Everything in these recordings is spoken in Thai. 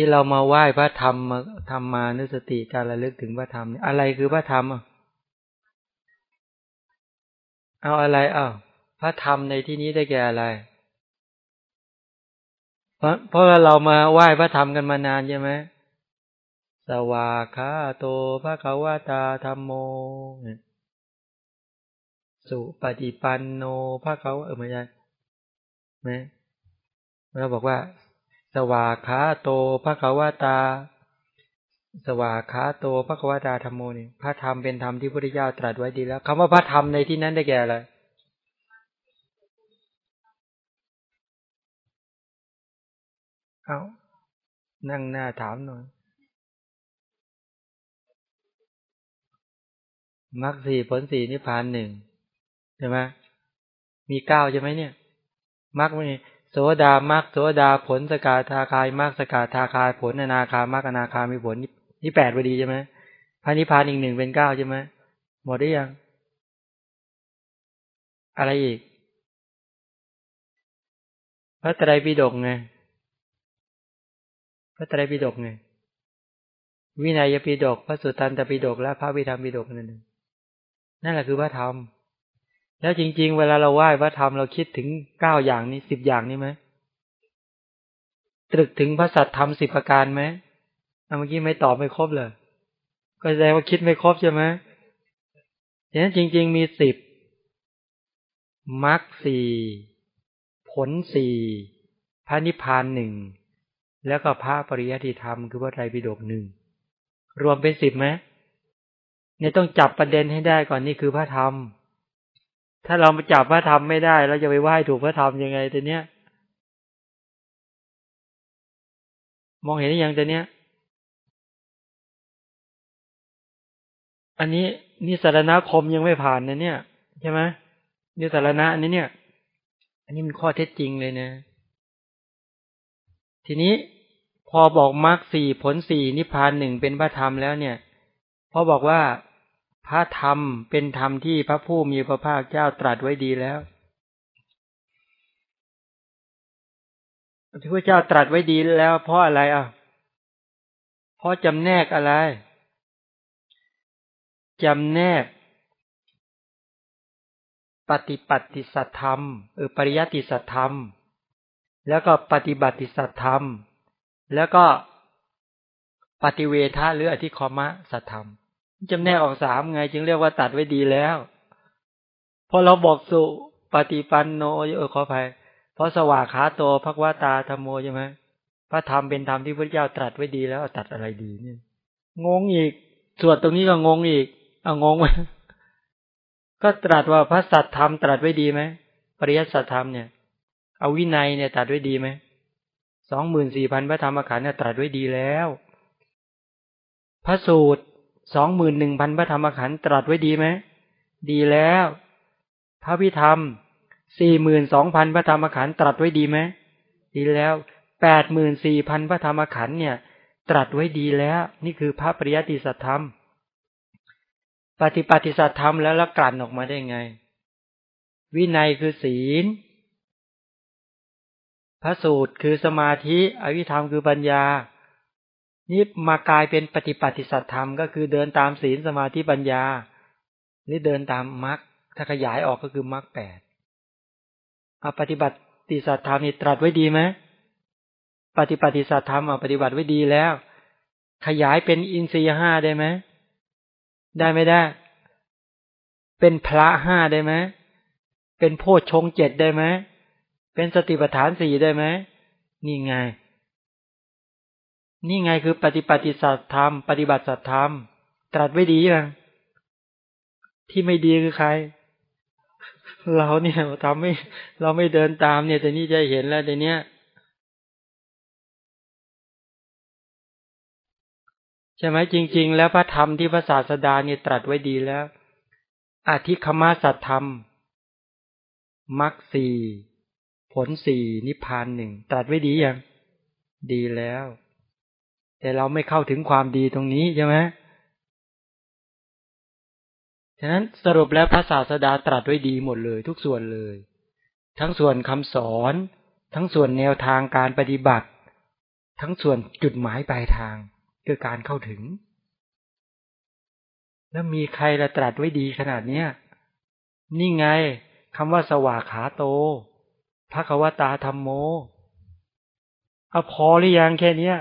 ที่เรามาไหว้พระธรรมมาทำมานุสติการระลึกถึงพระธรรมอะไรคือพระธรรมเอาอะไรเอาพระธรรมในที่นี้ได้แก่อะไร เพราะเพราะเรามาไหว้พระธรรมกันมานานใช่ไหมสวาคาโตพระกวาตาธรรมโม สุปฏิปันโนพระเขาเออไม่ใช่ไหมเราบอกว่า วาขาโตพระกวตา สวาขาโตพระกวตาธรรมโมนี่พระธรรมเป็นธรรมที่พระพุทธเจ้าตรัสไว้ดีแล้วคำว่าพระธรรมในที่นั้นได้แก่อะไรเอานั่งหน้าถามหน่อยมรรคสี่ผลสี่นิพพานหนึ่งใช่ไหมมีเก้าใช่ไหมเนี่ยมรรคมี โสดามรรคโสดาผลสกาทาคายมรรคสกาทาคายผลอนาคามรรคอนาคามีผลนี่แปดพอดีใช่ไหมพระนิพพานอีกหนึ่งเป็นเก้าใช่ไหมหมดได้ยัง อะไรอีก พระไตรปิฎกไงพระไตรปิฎกไงวินัยปิฎกพระสุตตันตปิฎกและพระวิธรรมปิฎกนั่นเองนั่นแหละคือพระธรรม แล้วจริง ๆ เวลาเราไหว้พระธรรมเราคิดถึงเก้าอย่างนี้สิบอย่างนี้ไหมตรึกถึงพระสัตธรรมสิบประการไหมเมื่อกี้ไม่ตอบไม่ครบเลย ก็แสดงว่าคิดไม่ครบใช่ไหมฉะนั้นจริง ๆ มีสิบมรรคสี่ผลสี่พระนิพพานหนึ่งแล้วก็พระปริยัติธรรมคือพระไตรปิฎกหนึ่งรวมเป็นสิบไหมเนี่ยต้องจับประเด็นให้ได้ก่อนนี่คือพระธรรม ถ้าเรามาจับพระธรรมไม่ได้เราจะไปไหว้ถูกพระธรรมยังไงแตัวเนี้ย มองเห็นยังแตัวเนี้ย อันนี้นี่สารณคมยังไม่ผ่านนะเนี่ยใช่ไหมนี่สารณะอันนี้เนี่ย อันนี้มันข้อเท็จจริงเลยนะ ทีนี้พอบอกมรรคสี่ผลสี่นิพพานหนึ่งเป็นพระธรรมแล้วเนี่ยพอบอกว่า พระธรรมเป็นธรรมที่พระผู้มีพระภาคเจ้าตรัสไว้ดีแล้วที่พระเจ้าตรัสไว้ดีแล้ว เพราะอะไรอะ เพราะจำแนกอะไรจำแนก ปฏิปัติสัตธรรมเออปริยัติสัตธรรม แล้วก็ปฏิบัติสัตธรรม แล้วก็ปฏิเวทะหรืออธิคอมะสัตธรรม จำแนกออกสามไง จึงเรียกว่าตัดไว้ดีแล้ว พอเราบอกสุปฏิปันโนเออขออภัยเพราะสว่าขาโตพักวาตาธรรมโมใช่ไหมพระธรรมเป็นธรรมที่พระเจ้าตรัสไว้ดีแล้วตัดอะไรดีเนี่ยงงอีกสวดตรงนี้ก็งงอีกเอางงไหมก็ตรัสว่าพระสัตธรรมตรัสไว้ดีไหมปริยัติสัตธรรมเนี่ย เอาวินัยเนี่ยตรัสไว้ดีไหมสองหมื่นสี่พันพระธรรมขันธ์เนี่ยตรัสไว้ดีแล้ว พระสูตร สองหมื่นหนึ่งพันพระธรรมขันธ์ตรัสไว้ดีไหมดีแล้ว พระพิธรรมสี่หมื่นสองพันพระธรรมขันธ์ตรัสไว้ดีไหมดีแล้วแปดหมื่นสี่พันพระธรรมขันธ์เนี่ย ตรัสไว้ดีแล้ว นี่คือพระปริยัติสัตธรรม ปฏิปฏิสัตธรรมแล้วละกลั่นออกมาได้ไง วินัยคือศีล พระสูตรคือสมาธิ อวิธรรมคือปัญญา นี่มากลายเป็นปฏิปัติสัตธรรมก็คือเดินตามศีลสมาธิปัญญา หรือเดินตามมรรคถ้าขยายออกก็คือมรรคแปดเอาปฏิบัติสัตธรรมนี่ตรัสไว้ดีไหมปฏิปัติสัตธรรมเอาปฏิบัติไว้ดีแล้ว ขยายเป็นอินทรียห้าได้ไหมได้ไม่ได้ เป็นพระห้าได้ไหมเป็นโพชฌงเจ็ดได้ไหมเป็นสติปัฏฐานสี่ได้ไหมนี่ไง นี่ไงคือปฏิปฏิสัตธรรม ปฏิบัติสัตธรรม ตรัสไว้ดียังที่ไม่ดีคือใคร เราเนี่ยทำไม่ เราไม่เดินตามเนี่ยแต่นี่จะเห็นแล้วแต่เนี้ยใช่ไหมจริง ๆ แล้วพระธรรมที่พระศาสดาเนี่ยตรัสไว้ดีแล้วอธิคมาสัตธรรมมรรคสี่ผลสี่นิพพานหนึ่งตรัสไว้ดียังดีแล้ว แต่เราไม่เข้าถึงความดีตรงนี้ใช่ไหมฉะนั้นสรุปแล้วพระศาสดาตรัสไว้ดีหมดเลย ทุกส่วนเลย ทั้งส่วนคำสอน ทั้งส่วนแนวทางการปฏิบัติ ทั้งส่วนจุดหมายปลายทางคือการเข้าถึง แล้วมีใครละตรัสไว้ดีขนาดเนี้ยนี่ไงคำว่าสว่าขาโตพระควตาธรรมโมเอาพอหรือยังแค่เนี้ย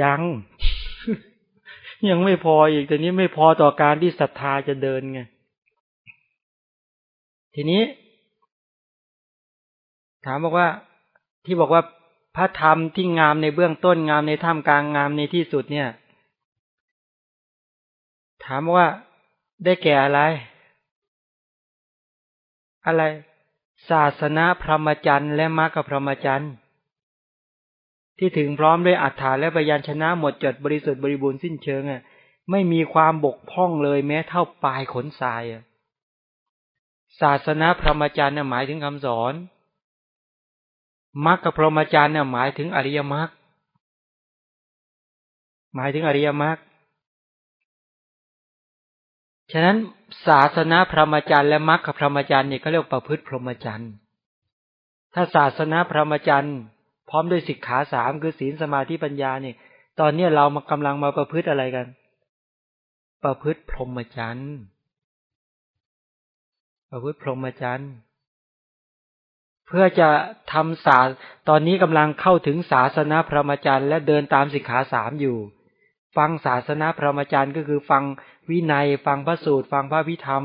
ยัง ยังไม่พออีกแต่นี้ไม่พอต่อการที่ศรัทธาจะเดินไง ทีนี้ ถามบอกว่าที่บอกว่าพระธรรมที่งามในเบื้องต้นงามในท่ามกลางงามในที่สุดเนี่ย ถามว่าได้แก่อะไร อะไร ศาสนาพรหมจรรย์และมรรคพรหมจรรย์ ที่ถึงพร้อมด้วยอัฏฐานและปยัญชนะหมดจดบริสุทธิ์บริบูรณ์สิ้นเชิงอะไม่มีความบกพร่องเลยแม้เท่าปลายขนทรายอะศาสนาพรหมจรรย์หมายถึงคำสอนมรรคพรหมจรรย์เนี่ยหมายถึงอริยมรรคหมายถึงอริยมรรคฉะนั้นศาสนาพรหมจรรย์และมรรคพรหมจรรย์เนี่ยเขาเรียกประพฤติพรหมจรรย์ถ้าศาสนาพรหมจรรย์ พร้อมด้วยสิกขาสามคือศีลสมาธิปัญญาเนี่ย ตอนนี้เรามากำลังมาประพฤติอะไรกัน ประพฤติพรหมจรรย์ประพฤติพรหมจรรย์เพื่อจะทำศาสตอนนี้กำลังเข้าถึงศาสนาพระมจรรย์และเดินตามสิกขาสามอยู่ ฟังศาสนาพระมจรรย์ก็คือฟังวินัย ฟังพระสูตร ฟังพระวิธรรม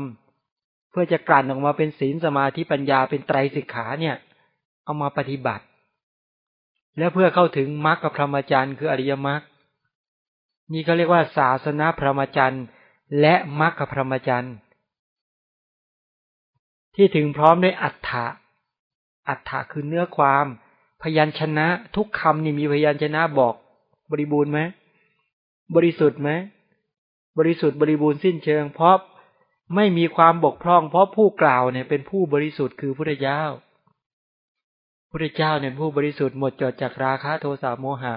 เพื่อจะกลั่นออกมาเป็นศีลสมาธิปัญญาเป็นไตรสิกขาเนี่ย เอามาปฏิบัติ และเพื่อเข้าถึงมรรคกับพระมจรรย์คืออริยมรรคนี่เขาเรียกว่าศาสนาพระมจรรย์และมรรคกับพระมจรรย์ที่ถึงพร้อมด้วยอัฏฐะอัฏฐะคือเนื้อความ พยัญชนะ ทุกคำนี่มีพยัญชนะบอก บริบูรณ์ไหมบริสุทธิ์ไหมบริสุทธิ์บริบูรณ์สิ้นเชิง เพราะไม่มีความบกพร่อง เพราะผู้กล่าวเนี่ยเป็นผู้บริสุทธิ์คือพระเจ้า พระเจ้าเนี่ยผู้บริสุทธิ์หมดจดจากราคะโทสะโมหะ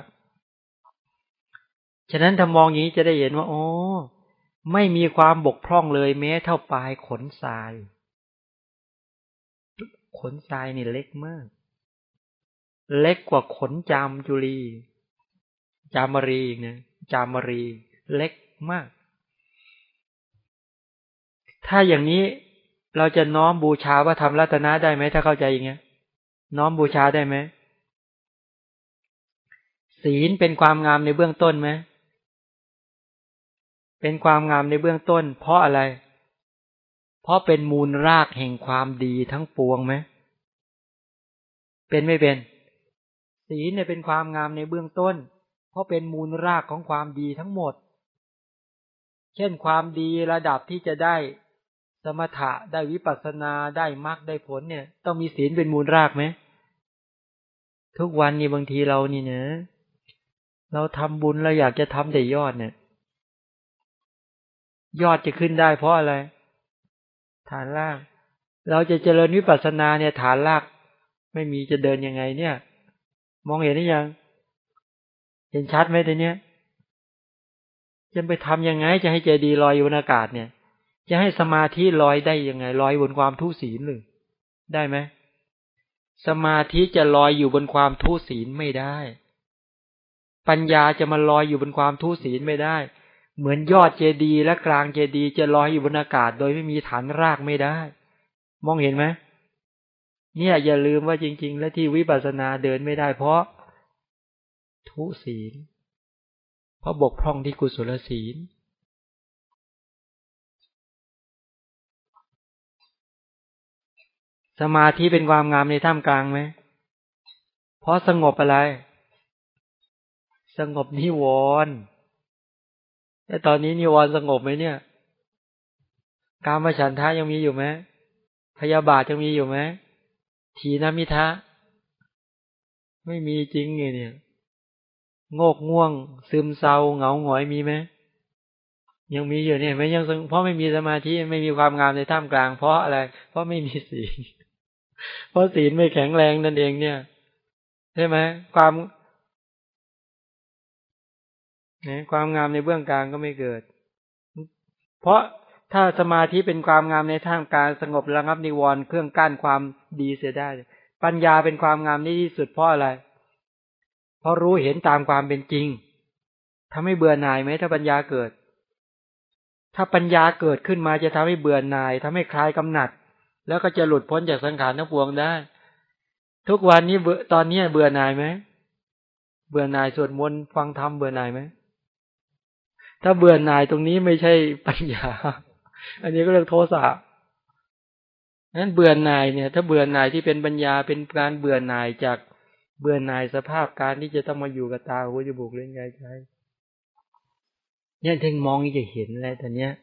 ฉะนั้นถ้ามองอย่างนี้จะได้เห็นว่า โอ้ไม่มีความบกพร่องเลยแม้เท่าปลายขนทราย ขนทรายนี่เล็กมาก เล็กกว่าขนจามจุลี จามรีเนี่ยจามรีเล็กมาก ถ้าอย่างนี้เราจะน้อมบูชาว่าทำรัตนะได้ไหมถ้าเข้าใจอย่างเงี้ย น้อมบูชาได้ไหมศีลเป็นความงามในเบื้องต้นไหมเป็นความงามในเบื้องต้น เพราะอะไร เพราะเป็นมูลรากแห่งความดีทั้งปวงไหมเป็นไม่เป็น ศีลเนี่ยเป็นความงามในเบื้องต้น เพราะเป็นมูลรากของความดีทั้งหมด เช่นความดีระดับที่จะได้ สมถะได้วิปัสสนาได้มรรคได้ผลเนี่ย ต้องมีศีลเป็นมูลรากไหมทุกวันนี้บางทีเรานี่เนะเราทำบุญเราอยากจะทำแต่ยอดเนี่ย ยอดจะขึ้นได้เพราะอะไร ฐานล่างเราจะเจริญวิปัสสนาเนี่ย ฐานลาก ไม่มีจะเดินยังไง เนี่ย มองเห็นหรือยัง เห็นชัดไหมตัวเนี้ยจะไปทํำยังไงจะให้ใจดีลอยอยู่บนอากาศเนี่ย จะให้สมาธิลอยได้ยังไงลอยบนความทุศีลหรือได้ไหมสมาธิจะลอยอยู่บนความทุศีลไม่ได้ ปัญญาจะมาลอยอยู่บนความทุศีลไม่ได้ เหมือนยอดเจดีและกลางเจดีจะลอยอยู่บนอากาศ โดยไม่มีฐานรากไม่ได้ มองเห็นไหมเนี่ยอย่าลืมว่าจริง ๆ และที่วิปัสสนาเดินไม่ได้เพราะทุศีล เพราะบกพร่องที่กุศลศีล สมาธิเป็นความงามในท่ามกลางไหม เพราะสงบอะไร สงบนิวรณ์แต่ตอนนี้นิวรณ์สงบไหมเนี่ย การมาฉันทะยังมีอยู่ไหมพยาบาทยังมีอยู่ไหมทีนามิทะ ไม่มีจริงไงเนี่ย โงกง่วง ซึมเศร้าเหงาหงอยมีไหมยังมีอยู่เนี่ยไม่ยังเพราะไม่มีสมาธิไม่มีความงามในท่ามกลาง เพราะอะไร เพราะไม่มีศี เพราะศีลไม่แข็งแรงนั่นเองเนี่ย ใช่ไหมความนะความงามในเบื้องกลางก็ไม่เกิด เพราะถ้าสมาธิเป็นความงามในท่ามกลางสงบระงับนิวรณ์เครื่องกั้นความดีเสียได้ ปัญญาเป็นความงามที่ที่สุดเพราะอะไร เพราะรู้เห็นตามความเป็นจริงทำให้เบื่อหน่ายไหมถ้าปัญญาเกิด ถ้าปัญญาเกิดขึ้นมาจะทำให้เบื่อหน่ายทำให้คลายกำหนัด แล้วก็จะหลุดพ้นจากสังขารทั้งปวงได้ ทุกวันนี้เบื่อตอนนี้เบื่อหน่ายไหมเบื่อหน่ายสวดมนต์ฟังธรรมเบื่อหน่ายไหมถ้าเบื่อหน่ายตรงนี้ไม่ใช่ปัญญา อันนี้ก็เรียกโทสะนั้นเบื่อหน่ายเนี่ย ถ้าเบื่อหน่ายที่เป็นปัญญาเป็นการเบื่อหน่ายจากเบื่อหน่ายสภาพการที่จะต้องมาอยู่กับตาหูจมูกเล่นใจใจเนี่ยถึงมองจะเห็นแล้วแต่เนี้ย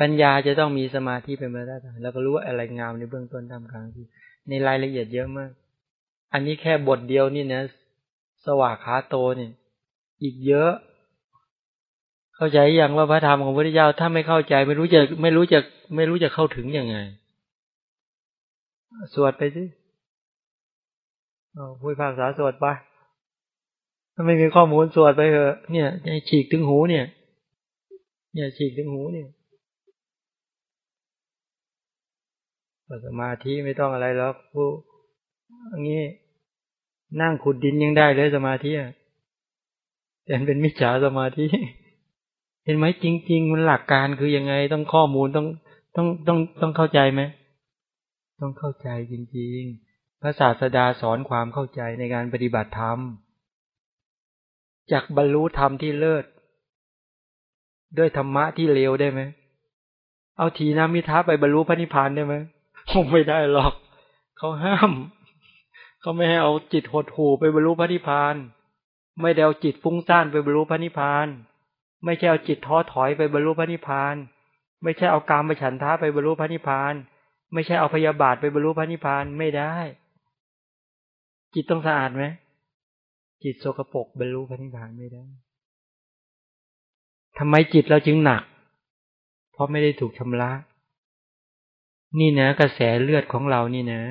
ปัญญาจะต้องมีสมาธิเป็นมาตรฐานแล้วก็รู้ว่าอะไรงามในเบื้องต้นทำกลางที่ในรายละเอียดเยอะมาก อันนี้แค่บทเดียวนี่นะ สว่าขาโตเนี่ย อีกเยอะ เข้าใจอย่างว่าพระธรรมของพระพุทธเจ้าถ้าไม่เข้าใจ ไม่รู้จะไม่รู้จะไม่รู้จะเข้าถึงยังไง สวดไปสิพูดภาษาสวดไปถ้าไม่มีข้อมูลสวดไปเถอะเนี่ยฉีกถึงหูเนี่ย เนี่ยฉีกถึงหูเนี่ย สมาธิไม่ต้องอะไรหรอกผู้อางนี้นั่งขุดดินยังได้เลยสมาธิแต่เป็นมิจฉาสมาธิ เห็นไหมจริง ๆ มันหลักการคือยังไงต้องข้อมูลต้องต้องต้องต้องเข้าใจไหมต้องเข้าใจจริง ๆ พระศาสดาสอนความเข้าใจในการปฏิบัติธรรมจากบรรลุธรรมที่เลิศ ด้วยธรรมะที่เลวได้ไหม เอาทีนามิท้าไปบรรลุพระนิพพานได้ไหม คงไม่ได้หรอก เขาห้าม เขาไม่ให้เอาจิตหดหู่ไปบรรลุพระนิพพาน ไม่ได้เอาจิตฟุ้งซ่านไปบรรลุพระนิพพาน ไม่ใช่เอาจิตท้อถอยไปบรรลุพระนิพพาน ไม่ใช่เอากามไปฉันท้าไปบรรลุพระนิพพาน ไม่ใช่เอาพยาบาทไปบรรลุพระนิพพานไม่ได้ จิตต้องสะอาดไหมจิตโสกปกบรรลุพระนิพพานไม่ได้ทำไมจิตเราจึงหนัก เพราะไม่ได้ถูกชำระ นี่นะ กระแสเลือดของเรานี่นะ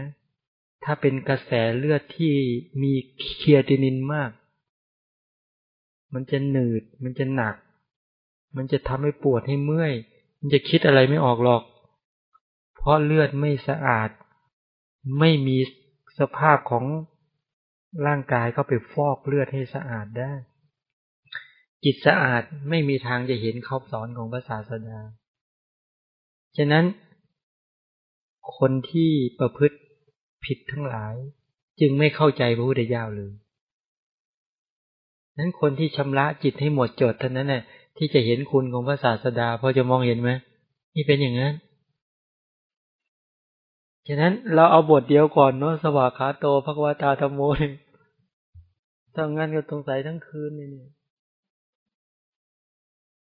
ถ้าเป็นกระแสเลือดที่มีเคียตินินมาก มันจะหนืด มันจะหนัก มันจะทำให้ปวดให้เมื่อย มันจะคิดอะไรไม่ออกหรอก เพราะเลือดไม่สะอาด ไม่มีสภาพของร่างกายเข้าไปฟอกเลือดให้สะอาดได้ จิตสะอาดไม่มีทางจะเห็นคำสอนของพระศาสดา ฉะนั้น คนที่ประพฤติผิดทั้งหลาย จึงไม่เข้าใจพระพุทธเจ้าเลยนั้นคนที่ชำระจิตให้หมดจดเท่านั้นน่ะที่จะเห็นคุณของพระศาสดาพอจะมองเห็นไหมนี่เป็นอย่างนั้นฉะนั้นเราเอาบทเดียวก่อนเนาะสวากขาโตภควตาธรรมโมทำงานก็สงสัยทั้งคืนเนี่ย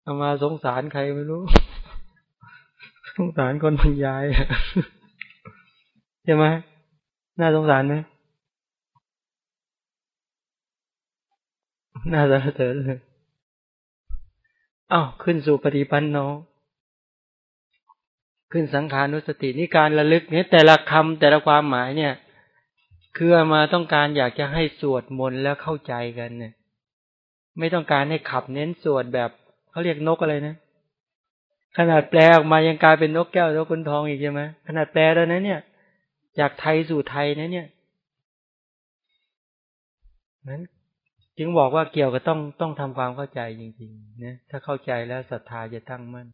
เอามาสงสารใครไม่รู้ สงสารคนบรรยาย ใช่ไหมน่าสงสารไหมน่าสะเทือนเลยอ้าวขึ้นสู่ปฏิปันโนขึ้นสังขานุสตินี่การระลึกเนี่ยแต่ละคำแต่ละความหมายเนี่ย คือมาต้องการอยากจะให้สวดมนต์แล้วเข้าใจกันเนี่ย ไม่ต้องการให้ขับเน้นสวดแบบเขาเรียกนกอะไรนะขนาดแปลออกมายังกลายเป็นนกแก้วนกคุณทองอีกใช่ไหมขนาดแปลแล้วนะเนี่ย จากไทยสู่ไทยนะเนี่ยนั้นจึงบอกว่าเกี่ยวกับต้องต้องทำความเข้าใจจริงๆนะถ้าเข้าใจแล้วศรัทธาจะตั้งมั่น